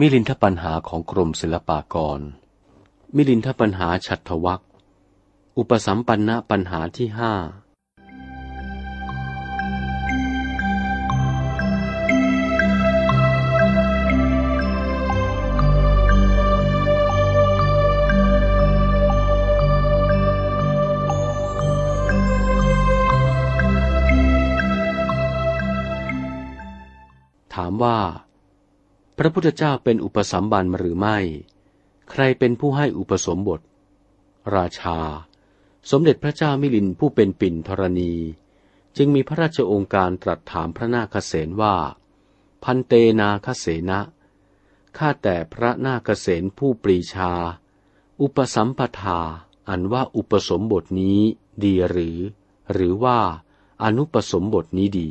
มิลินทปัญหาของกรมศิลปากร มิลินทปัญหาฉัตวักอุปสัมปันนปัญหาที่ห้าถามว่า พระพุทธเจ้าเป็นอุปสัมบันหรือไม่ ใครเป็นผู้ให้อุปสมบท ราชา สมเด็จพระเจ้ามิลินผู้เป็นปิ่นธรณี จึงมีพระราชองค์การตรัสถามพระนาคเษนว่า พันเตนาคเสนะข้าแต่พระนาคเษนผู้ปรีชา อุปสัมปทา อันว่าอุปสมบทนี้ดีหรือ หรือว่าอนุปสมบทนี้ดี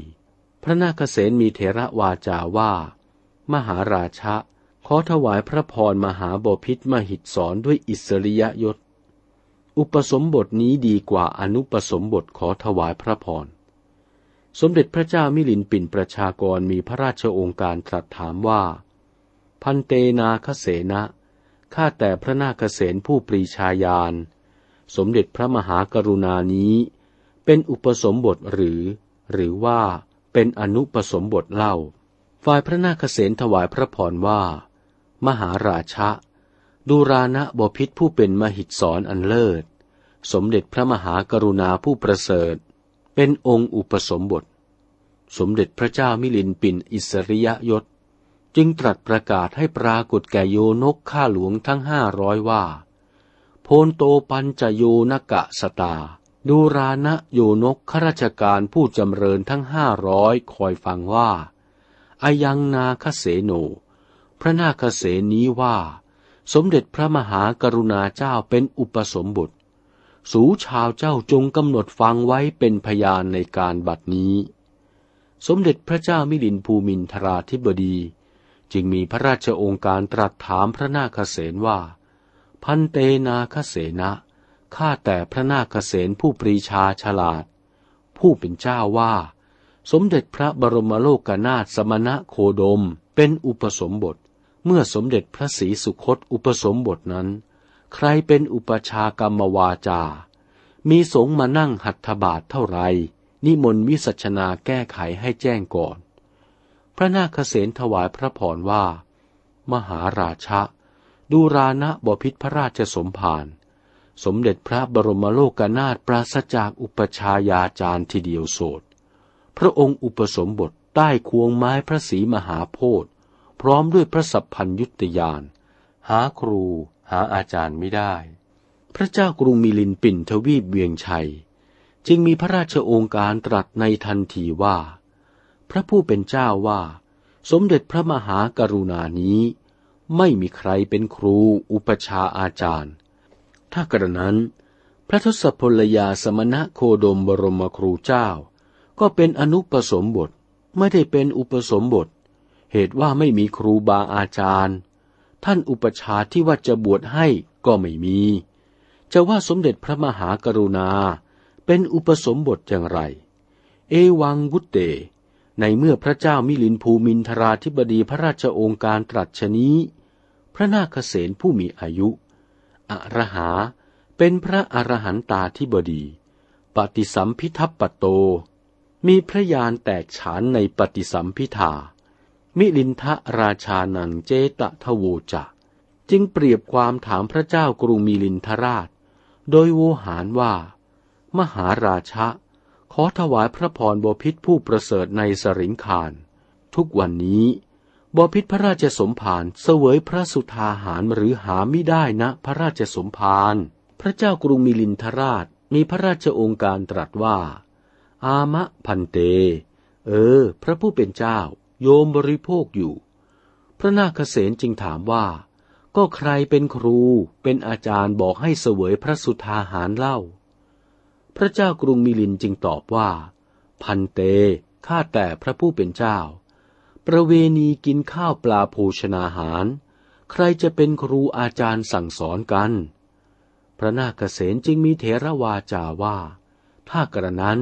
พระนาคเษนมีเถระวาจาว่า มหาราชะ ขอถวายพระพรมหาบพิษมหิตสอนด้วยอิสริยยศ อุปสมบทนี้ดีกว่าอนุปสมบทขอถวายพระพร สมเด็จพระเจ้ามิลินปินประชากรมีพระราชองค์การตรัสถามว่า พันเตนาคเสนะข้าแต่พระนาคเษนผู้ปรีชาญาณ สมเด็จพระมหากรุณานี้ เป็นอุปสมบทหรือ หรือว่าเป็นอนุปสมบทเล่า ฝ่ายพระนาคเษนถวายพระพรว่า มหาราชะดูรานะบพิษผู้เป็นมหิตสอนอันเลิศ สมเด็จพระมหากรุณาผู้ประเสริฐ เป็นองค์อุปสมบท สมเด็จพระเจ้ามิลินปินอิสริยยศ จึงตรัสประกาศให้ปรากฏแก่โยนกข้าหลวงทั้งห้าร้อยว่า โพนโตปัญจโยนกะสตา ดูรานะโยนกข้าราชการผู้จำเริญทั้งห้าร้อยคอยฟังว่า อายังนาคเสโน พระนาคเสนี้ว่า สมเด็จพระมหากรุณาเจ้าเป็นอุปสมบท สูชาวเจ้าจงกำหนดฟังไว้เป็นพยานในการบัดนี้ สมเด็จพระเจ้ามิลินภูมินทราธิบดี จึงมีพระราชองค์การตรัสถามพระนาคเสนว่า พันเตนาคเสนะข้าแต่พระนาคเสนผู้ปรีชาฉลาด ผู้เป็นเจ้าว่า สมเด็จพระบรมโลกนาถสมณะโคดมเป็นอุปสมบท เมื่อสมเด็จพระศรีสุคตอุปสมบทนั้น ใครเป็นอุปชากรรมวาจา มีสงมานั่งหัตถบาทเท่าไร นิมนต์วิสัชนาแก้ไขให้แจ้งก่อน พระนาคเษนถวายพระพรว่า มหาราชะ ดูรานะบพิษพระราชสมภารสมเด็จพระบรมโลกนาถปราศจากอุปชายาจารย์ทีเดียวโสด พระองค์อุปสมบทใต้ควงไม้พระศรีมหาโพธิ์พร้อมด้วยพระสัพพัญยุตยาน หาครูหาอาจารย์ไม่ได้ พระเจ้ากรุงมิลินปินทวีปเวียงชัย จึงมีพระราชโองการตรัสในทันทีว่า พระผู้เป็นเจ้าว่า สมเด็จพระมหากรุณานี้ ไม่มีใครเป็นครูอุปชาอาจารย์ ถ้ากระนั้น พระทศพลยาสมณะโคดมบรมครูเจ้า ก็เป็นอนุปสมบทไม่ได้เป็นอุปสมบท เหตุว่าไม่มีครูบาอาจารย์ ท่านอุปชาที่ว่าจะบวชให้ก็ไม่มี จะว่าสมเด็จพระมหากรุณา เป็นอุปสมบทอย่างไร เอวังวุตเต ในเมื่อพระเจ้ามิลินภูมินทราธิบดีพระราชโองการตรัสชนี้ พระนาคเษนผู้มีอายุอรหาเป็นพระอรหันตาธิบดี ปฏิสัมพิทัปปโต มีพระยานแตกฉานในปฏิสัมพิธา มิลินทะราชานังเจตะทโวจะจึงเปรียบความถามพระเจ้ากรุงมิลินทราช โดยโวหารว่า มหาราชะ ขอถวายพระพรบพิษผู้ประเสริฐในสริงคาร ทุกวันนี้บพิษพระราชสมภารเสวยพระสุธาหารหรือหาไม่ได้นะพระราชสมภาร พระเจ้ากรุงมิลินทราชมีพระราชองค์การตรัสว่า อามะพันเต เออ พระผู้เป็นเจ้า โยมบริโภคอยู่ พระนาคเษนจึงถามว่า ก็ใครเป็นครู เป็นอาจารย์บอกให้เสวยพระสุธาหารเล่า พระเจ้ากรุงมิลินจึงตอบว่า พันเต ข้าแต่พระผู้เป็นเจ้า ประเวณีกินข้าวปลาโภชนาหาร ใครจะเป็นครูอาจารย์สั่งสอนกัน พระนาคเษนจึงมีเถระวาจาว่า ถ้ากระนั้น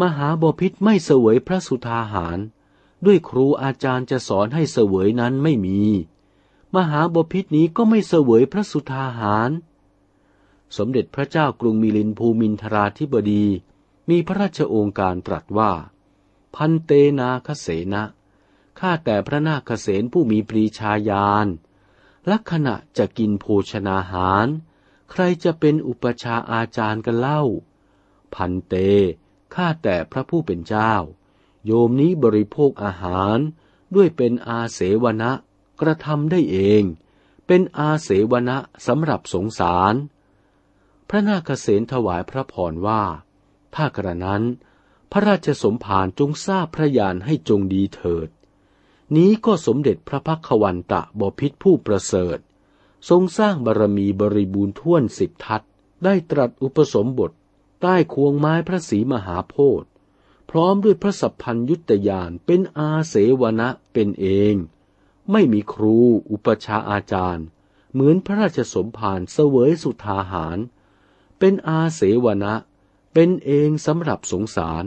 มหาบพิษไม่เสวยพระสุธาหาร ด้วยครูอาจารย์จะสอนให้เสวยนั้นไม่มี มหาบพิษนี้ก็ไม่เสวยพระสุธาหาร สมเด็จพระเจ้ากรุงมิลินภูมินทราธิบดี มีพระราชโองการตรัสว่า พันเตนาคเสนะข้าแต่พระนาคเสนผู้มีปรีชาญาณลักษณะจะกินโภชนาหาร ใครจะเป็นอุปชาอาจารย์กันเล่า พันเต ข้าแต่พระผู้เป็นเจ้า โยมนี้บริโภคอาหารด้วยเป็นอาเสวนะกระทำได้เอง เป็นอาเสวนะสำหรับสงสาร พระนาคเษนถวายพระพรว่า ถ้ากระนั้น พระราชสมภารจงทราบพระยานให้จงดีเถิด นี้ก็สมเด็จพระพักวันตะบพิษผู้ประเสริฐ ทรงสร้างบารมีบริบูรณ์ท่วนสิบทัศได้ตรัสอุปสมบท ใต้ควงไม้พระศรีมหาโพธิ์พร้อมด้วยพระสัพพัญยุตยานเป็นอาเสวนะเป็นเอง ไม่มีครูอุปชาอาจารย์ เหมือนพระราชสมภารเสวยสุทาหาร เป็นอาเสวนะเป็นเองสำหรับสงสาร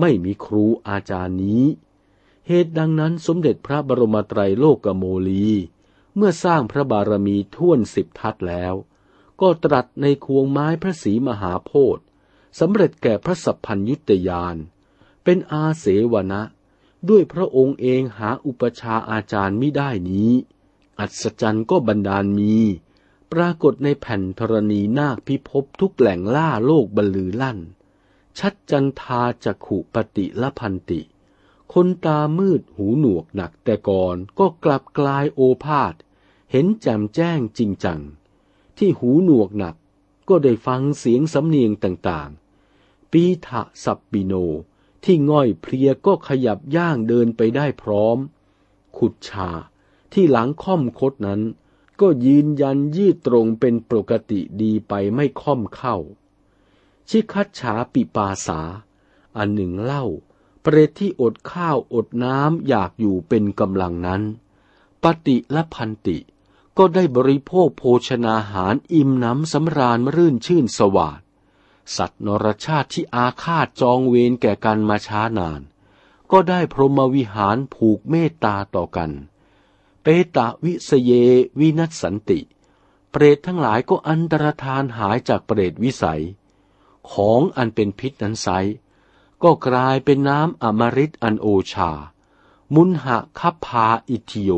ไม่มีครูอาจารย์นี้ เหตุดังนั้นสมเด็จพระบรมไตรโลกโมลี เมื่อสร้างพระบารมีท่วนสิบทัศแล้ว ก็ตรัสในควงไม้พระศรีมหาโพธิ์ สำเร็จแก่พระสัพพัญยุตยาน เป็นอาเสวนะ ด้วยพระองค์เองหาอุปชาอาจารย์ไม่ได้นี้ อัศจรรย์ก็บันดาลมี ปรากฏในแผ่นธรณีนาคพิภพทุกแหล่งล่าโลกบรรลือลั่น ชัดจันทาจักขุปติละพันติ คนตามืดหูหนวกหนักแต่ก่อนก็กลับกลายโอภาษเห็นแจ่มแจ้งจริงจัง ที่หูหนวกหนักก็ได้ฟังเสียงสำเนียงต่างๆ ปีทะสับปิโน ที่ง่อยเพลียก็ขยับย่างเดินไปได้พร้อม ขุดชาที่หลังค่อมคดนั้น ก็ยืนยันยืดตรงเป็นปกติดีไปไม่ค่อมเข้า ชิคัดฉาปิปาสา อันหนึ่งเล่า เปรตที่อดข้าวอดน้ำอยากอยู่เป็นกำลังนั้น ปฏิและพันติก็ได้บริโภคโภชนาหารอิ่มน้ำสำราญรื่นชื่นสวาด สัตว์นรชาติที่อาฆาตจองเวรแก่กันมาช้านาน ก็ได้พรหมวิหารผูกเมตตาต่อกัน เปตะวิสเยวินัสสันติ เปรตทั้งหลายก็อันตรธานหายจากเปรตวิสัย ของอันเป็นพิษนั้นไซก็กลายเป็นน้ำอมฤตอันโอชา มุนหะคับพาอิทิโย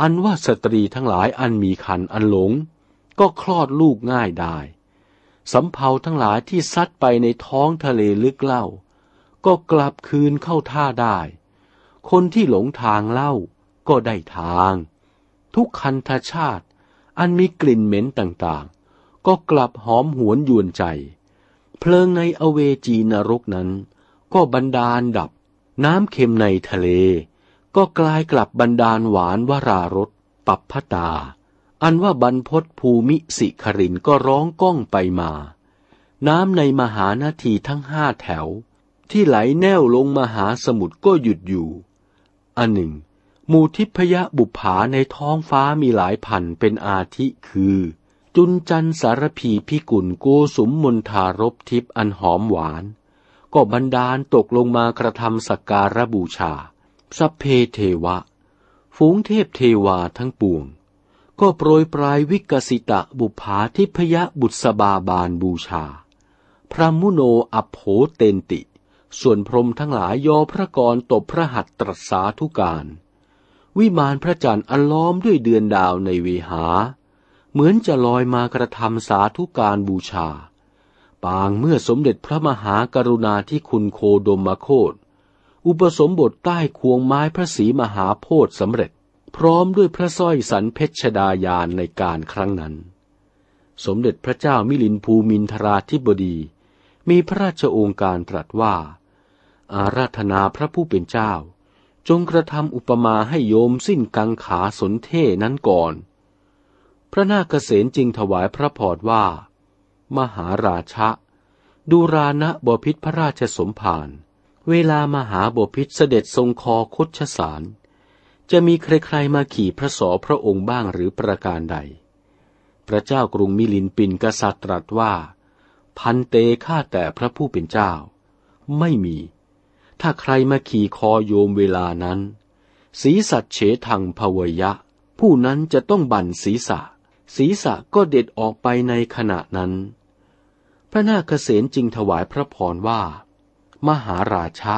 อันว่าสตรีทั้งหลายอันมีคันอันหลง ก็คลอดลูกง่ายได้ สำเภาทั้งหลายที่ซัดไปในท้องทะเลลึกเล่า ก็กลับคืนเข้าท่าได้ คนที่หลงทางเล่าก็ได้ทาง ทุกคันธชาติ อันมีกลิ่นเหม็นต่างๆ ก็กลับหอมหวนยวนใจ เพลิงในอเวจีนรกนั้น ก็บันดาลดับ น้ำเค็มในทะเล ก็กลายกลับบันดาลหวานวรารสปับพตา อันว่าบรรพศภูมิสิครินก็ร้องก้องไปมา น้ำในมหานาทีทั้งห้าแถว ที่ไหลแนวลงมหาสมุทรก็หยุดอยู่ อันหนึ่ง มูทิพยบุภาในท้องฟ้ามีหลายพันเป็นอาทิคือ จุนจันสารพีพิกุลโกสุมมนทารบทิพอันหอมหวาน ก็บันดาลตกลงมากระทำสักการบูชา สัพเพเทวะ ฝูงเทพเทวาทั้งปวง ก็โปรยปลายวิกสิตะบุภาทิพยบุษบาบาลบูชา พระมุโนอโภเตนติ ส่วนพรมทั้งหลายยอพระกรตบพระหัตตรัสาธุการ วิมานพระจันทร์อันล้อมด้วยเดือนดาวในเวหา เหมือนจะลอยมากระทำสาธุการบูชา ปางเมื่อสมเด็จพระมหากรุณาธิคุณโคดมโคตอุปสมบทใต้ควงไม้พระศรีมหาโพธิสำเร็จ พร้อมด้วยพระสร้อยสันเพชรดายานในการครั้งนั้น สมเด็จพระเจ้ามิลินภูมินทราธิบดี มีพระราชโอการตรัสว่า อาราธนาพระผู้เป็นเจ้า จงกระทำอุปมาให้โยมสิ้นกังขาสนเท่นั้นก่อน พระนาคเษนจึงถวายพระพรว่า มหาราชะดูรานะบพิษพระราชสมภารเวลามหาบพิษเสด็จทรงคอคดชสาร จะมีใครๆมาขี่พระสอพระองค์บ้างหรือประการใด พระเจ้ากรุงมิลินปินกษัตริย์ตรัสว่า พันเตฆ่าแต่พระผู้เป็นเจ้า ไม่มี ถ้าใครมาขี่คอโยมเวลานั้นสีสัตเฉทังภวยะ ผู้นั้นจะต้องบั่นศีรษะ ศีรษะก็เด็ดออกไปในขณะนั้น พระนาคเษนจึงถวายพระพรว่า มหาราชะ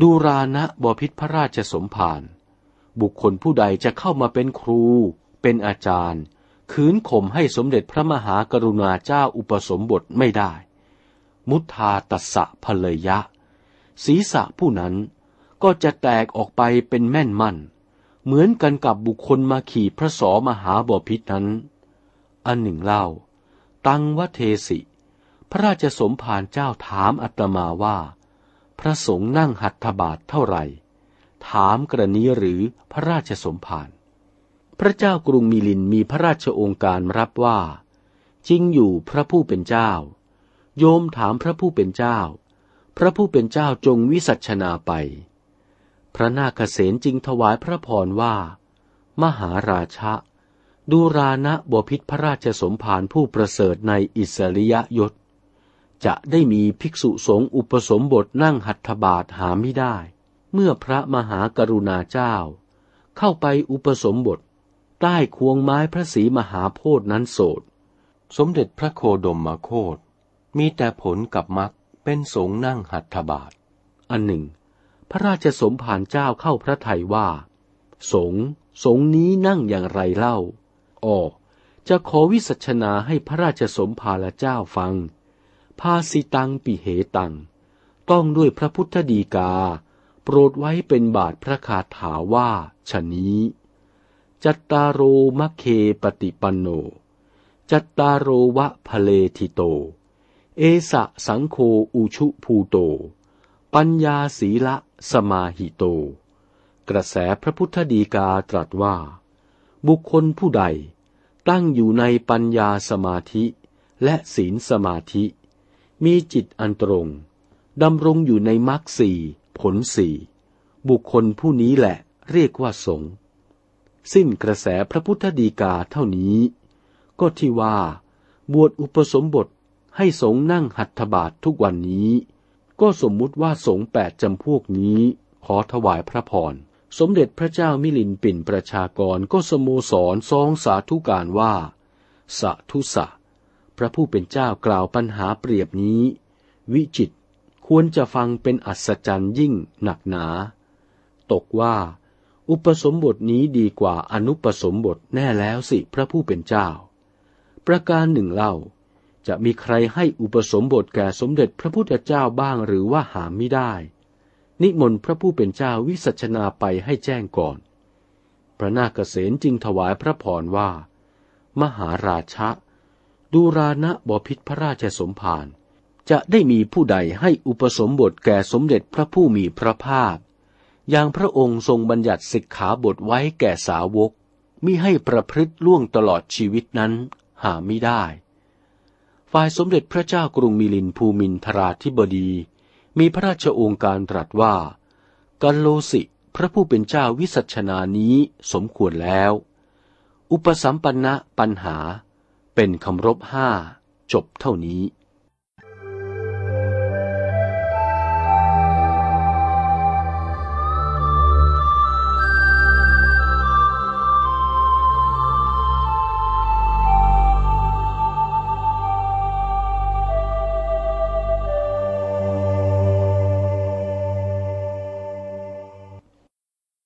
ดูรานะบพิษพระราชสมภาร บุคคลผู้ใดจะเข้ามาเป็นครู เป็นอาจารย์ คืนข่มให้สมเด็จพระมหากรุณาเจ้าอุปสมบทไม่ได้ มุทาตัสสะภเลยะ ศีรษะผู้นั้นก็จะแตกออกไปเป็นแม่นมั่น เหมือนกันกับบุคคลมาขี่พระสอมหาบพิษนั้น อันหนึ่งเล่า ตังวเทสิ พระราชสมภารเจ้าถามอัตมาว่า พระสงฆ์นั่งหัตถบาทเท่าไหร่ ถามกรณีหรือพระราชสมภารพระเจ้ากรุงมิลินมีพระราชองค์การรับว่า จริงอยู่พระผู้เป็นเจ้า โยมถามพระผู้เป็นเจ้า พระผู้เป็นเจ้าจงวิสัชนาไป พระนาคเษนจึงถวายพระพรว่า มหาราชะดูรานะบพิษพระราชสมภารผู้ประเสริฐในอิสริยยศ จะได้มีภิกษุสงฆ์อุปสมบทนั่งหัตถบาทหาไม่ได้ เมื่อพระมหากรุณาเจ้า เข้าไปอุปสมบท ใต้ควงไม้พระศรีมหาโพธินั้นโสด สมเด็จพระโคดมมาโคตมีแต่ผลกับมักเป็นสงนั่งหัตถบาท อันหนึ่ง พระราชสมภารเจ้าเข้าพระทัยว่า สงสงนี้นั่งอย่างไรเล่าอ๋อจะขอวิสัชนาให้พระราชสมภารเจ้าฟัง ภาสิตัมปิเหตัง ต้องด้วยพระพุทธฎีกา โปรดไว้เป็นบาทพระคาถาว่าฉะนี้จัตตาโรมัคเคปฏิปันโน จัตตาโรวะ ผะเล ฐิโต เอสะสังโฆอุชุภูโต ปัญญาสีละสมาหิโต กระแสพระพุทธดีกาตรัสว่า บุคคลผู้ใดตั้งอยู่ในปัญญาสมาธิและศีลสมาธิ มีจิตอันตรงดำรงอยู่ในมรรคสี่ ผลสี่บุคคลผู้นี้แหละเรียกว่าสงฆ์สิ้นกระแสพระพุทธดีกาเท่านี้ ก็ที่ว่าบวชอุปสมบทให้สงนั่งหัตถบาททุกวันนี้ ก็สมมุติว่าสงแปดจำพวกนี้ขอถวายพระพร สมเด็จพระเจ้ามิลินปินประชากรก็สโมสรซองสาธุการว่า สะทุสะ พระผู้เป็นเจ้ากล่าวปัญหาเปรียบนี้ วิจิต ควรจะฟังเป็นอัศจรรย์ยิ่งหนักหนา ตกว่า อุปสมบทนี้ดีกว่าอนุปสมบทแน่แล้วสิพระผู้เป็นเจ้า ประการหนึ่งเล่า จะมีใครให้อุปสมบทแก่สมเด็จพระพุทธเจ้าบ้างหรือว่าหาไม่ได้ นิมนต์พระผู้เป็นเจ้าวิสัชนาไปให้แจ้งก่อน พระนาคเษนจึงถวายพระพรว่า มหาราชะดูรานะบพิษพระราชสมภาร จะได้มีผู้ใดให้อุปสมบทแก่สมเด็จพระผู้มีพระภาค อย่างพระองค์ทรงบัญญัติสิกขาบทไว้แก่สาวกมิให้ประพฤติล่วงตลอดชีวิตนั้นหาไม่ได้ ฝ่ายสมเด็จพระเจ้ากรุงมิลินภูมินทราธิบดี มีพระราชโองการตรัสว่ากัลโลสิพระผู้เป็นเจ้าวิสัชนานี้สมควรแล้ว อุปสัมปันนะปัญหาเป็นคำรบห้าจบเท่านี้